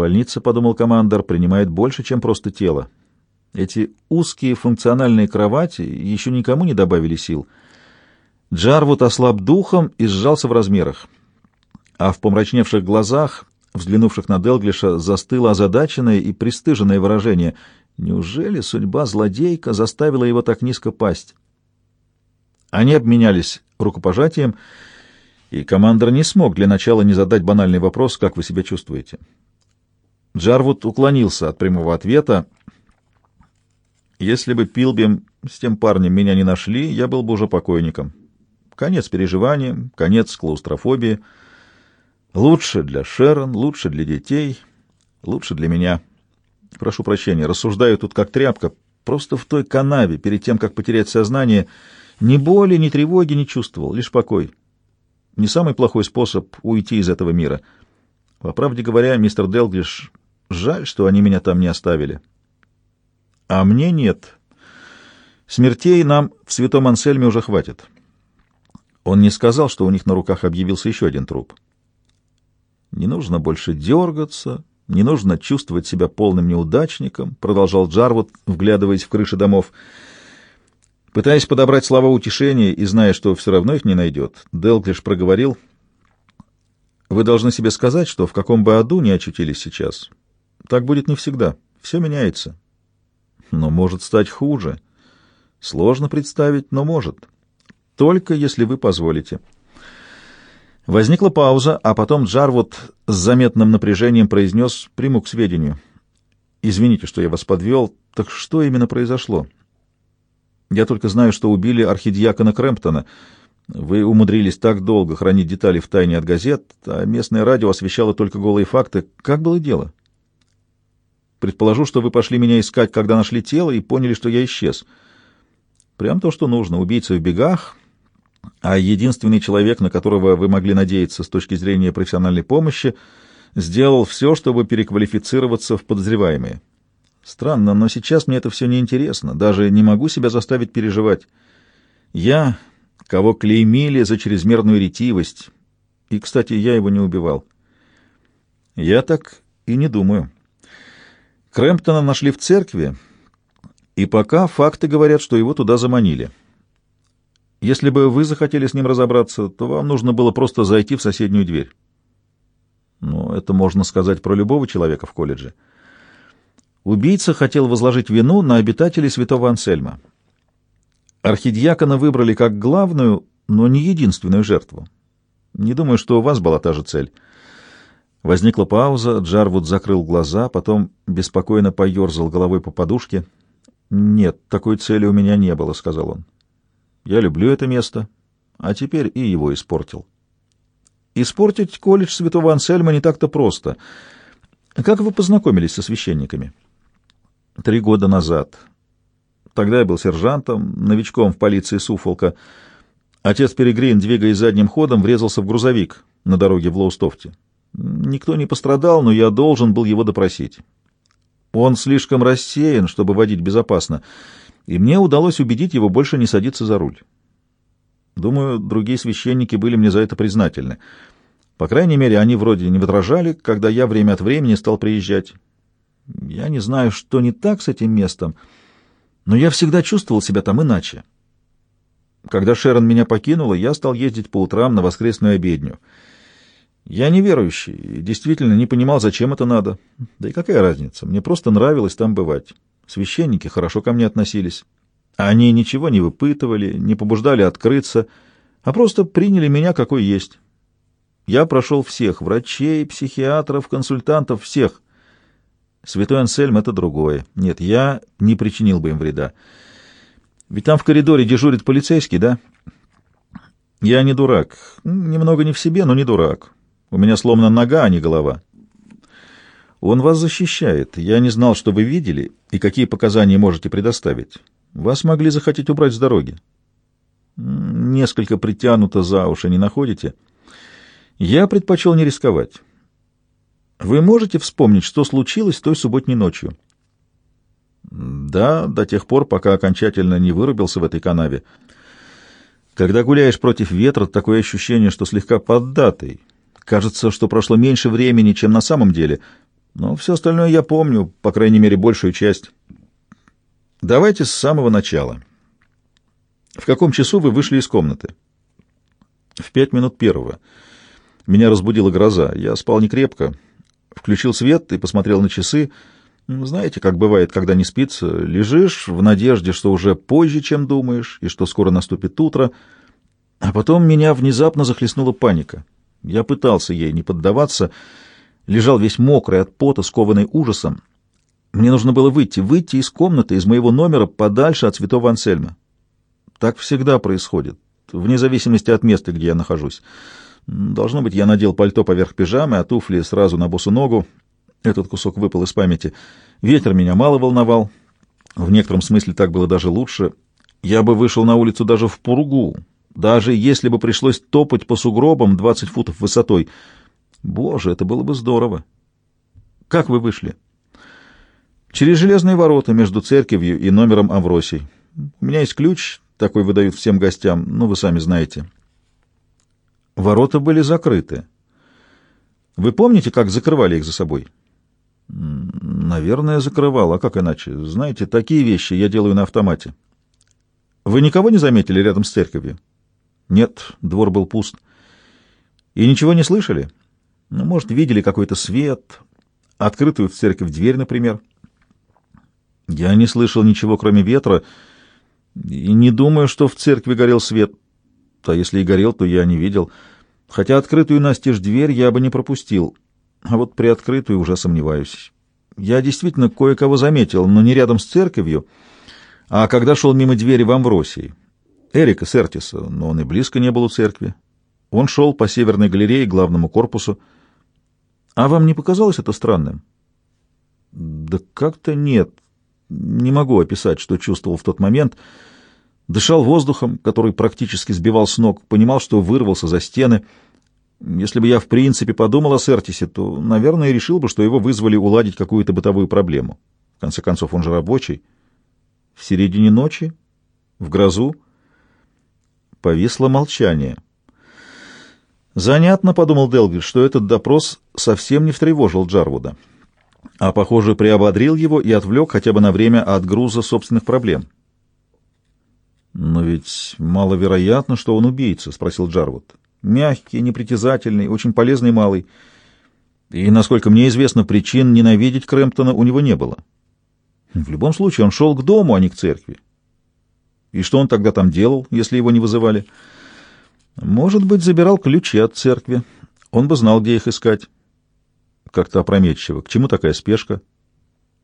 Больница, — подумал командор, — принимает больше, чем просто тело. Эти узкие функциональные кровати еще никому не добавили сил. Джарвуд ослаб духом и сжался в размерах. А в помрачневших глазах, взглянувших на Делглиша, застыло озадаченное и пристыженное выражение. Неужели судьба злодейка заставила его так низко пасть? Они обменялись рукопожатием, и командор не смог для начала не задать банальный вопрос, как вы себя чувствуете. Джарвуд уклонился от прямого ответа. «Если бы Пилбим с тем парнем меня не нашли, я был бы уже покойником. Конец переживаниям, конец клаустрофобии. Лучше для Шерон, лучше для детей, лучше для меня. Прошу прощения, рассуждаю тут как тряпка. Просто в той канаве, перед тем, как потерять сознание, ни боли, ни тревоги не чувствовал, лишь покой. Не самый плохой способ уйти из этого мира. По правде говоря, мистер Делглиш Жаль, что они меня там не оставили. А мне нет. Смертей нам в Святом Ансельме уже хватит. Он не сказал, что у них на руках объявился еще один труп. Не нужно больше дергаться, не нужно чувствовать себя полным неудачником, продолжал Джарвуд, вглядываясь в крыши домов. Пытаясь подобрать слова утешения и зная, что все равно их не найдет, Делглиш проговорил, «Вы должны себе сказать, что в каком бы аду ни очутились сейчас, так будет не всегда. Все меняется. Но может стать хуже. Сложно представить, но может. Только если вы позволите. Возникла пауза, а потом Джарвуд с заметным напряжением произнес «Приму к сведению». «Извините, что я вас подвел. Так что именно произошло?» «Я только знаю, что убили архидиакона Крэмптона. Вы умудрились так долго хранить детали в тайне от газет, а местное радио освещало только голые факты. Как было дело?» Предположу, что вы пошли меня искать, когда нашли тело, и поняли, что я исчез. Прям то, что нужно. Убийца в бегах, а единственный человек, на которого вы могли надеяться с точки зрения профессиональной помощи, сделал все, чтобы переквалифицироваться в подозреваемые. Странно, но сейчас мне это все неинтересно. Даже не могу себя заставить переживать. Я, кого клеймили за чрезмерную ретивость, и, кстати, я его не убивал. Я так и не думаю. Крэмптона нашли в церкви, и пока факты говорят, что его туда заманили. Если бы вы захотели с ним разобраться, то вам нужно было просто зайти в соседнюю дверь. Ну, это можно сказать про любого человека в колледже. Убийца хотел возложить вину на обитателей святого Ансельма. Архидиакона выбрали как главную, но не единственную жертву. Не думаю, что у вас была та же цель. Возникла пауза, Джарвуд закрыл глаза, потом беспокойно поерзал головой по подушке. «Нет, такой цели у меня не было», — сказал он. «Я люблю это место, а теперь и его испортил». «Испортить колледж святого Ансельма не так-то просто. Как вы познакомились со священниками?» «Три года назад. Тогда я был сержантом, новичком в полиции Суфолка. Отец Перегрин, двигаясь задним ходом, врезался в грузовик на дороге в Лоустофте. Никто не пострадал, но я должен был его допросить. Он слишком рассеян, чтобы водить безопасно, и мне удалось убедить его больше не садиться за руль. Думаю, другие священники были мне за это признательны. По крайней мере, они вроде не возражали, когда я время от времени стал приезжать. Я не знаю, что не так с этим местом, но я всегда чувствовал себя там иначе. Когда Шерон меня покинула, я стал ездить по утрам на воскресную обедню — я неверующий и действительно не понимал, зачем это надо. Да и какая разница, мне просто нравилось там бывать. Священники хорошо ко мне относились. Они ничего не выпытывали, не побуждали открыться, а просто приняли меня какой есть. Я прошел всех — врачей, психиатров, консультантов, всех. Святой Ансельм — это другое. Нет, я не причинил бы им вреда. Ведь там в коридоре дежурит полицейский, да? Я не дурак. Немного не в себе, но не дурак. У меня сломана нога, а не голова. Он вас защищает. Я не знал, что вы видели и какие показания можете предоставить. Вас могли захотеть убрать с дороги. Несколько притянуто за уши, не находите? Я предпочел не рисковать. Вы можете вспомнить, что случилось той субботней ночью? Да, до тех пор, пока окончательно не вырубился в этой канаве. Когда гуляешь против ветра, такое ощущение, что слегка поддатый, Кажется, что прошло меньше времени, чем на самом деле. Но все остальное я помню, по крайней мере, большую часть. Давайте с самого начала. В каком часу вы вышли из комнаты? В пять минут первого. Меня разбудила гроза. Я спал некрепко. Включил свет и посмотрел на часы. Ну, знаете, как бывает, когда не спится, лежишь в надежде, что уже позже, чем думаешь, и что скоро наступит утро, а потом меня внезапно захлестнула паника. Я пытался ей не поддаваться, лежал весь мокрый от пота, скованный ужасом. Мне нужно было выйти, выйти из комнаты, из моего номера, подальше от святого Ансельма. Так всегда происходит, вне зависимости от места, где я нахожусь. Должно быть, я надел пальто поверх пижамы, а туфли сразу на босу ногу. Этот кусок выпал из памяти. Ветер меня мало волновал. В некотором смысле так было даже лучше. Я бы вышел на улицу даже в пургу, даже если бы пришлось топать по сугробам 20 футов высотой. Боже, это было бы здорово. Как вы вышли? Через железные ворота между церковью и номером Авросий. У меня есть ключ, такой выдают всем гостям, ну, вы сами знаете. Ворота были закрыты. Вы помните, как закрывали их за собой? Наверное, закрывал, а как иначе? Знаете, такие вещи я делаю на автомате. Вы никого не заметили рядом с церковью? Нет, двор был пуст. И ничего не слышали? Ну, может, видели какой-то свет, открытую в церковь дверь, например? Я не слышал ничего, кроме ветра, и не думаю, что в церкви горел свет. А если и горел, то я не видел. Хотя открытую настежь дверь я бы не пропустил, а вот при приоткрытую уже сомневаюсь. Я действительно кое-кого заметил, но не рядом с церковью, а когда шел мимо двери в Амвросии. Эрика Сертиса, но он и близко не был у церкви. Он шел по северной галерее к главному корпусу. А вам не показалось это странным? Да как-то нет. Не могу описать, что чувствовал в тот момент. Дышал воздухом, который практически сбивал с ног, понимал, что вырвался за стены. Если бы я в принципе подумал о Сертисе, то, наверное, решил бы, что его вызвали уладить какую-то бытовую проблему. В конце концов, он же рабочий. В середине ночи, в грозу, Повисло молчание. Занятно, — подумал Делвиль, — что этот допрос совсем не встревожил Джарвуда, а, похоже, приободрил его и отвлек хотя бы на время от груза собственных проблем. «Но ведь маловероятно, что он убийца», — спросил Джарвуд. «Мягкий, непритязательный, очень полезный малый. И, насколько мне известно, причин ненавидеть Крэмптона у него не было. В любом случае, он шел к дому, а не к церкви. И что он тогда там делал, если его не вызывали? Может быть, забирал ключи от церкви. Он бы знал, где их искать. Как-то опрометчиво. К чему такая спешка?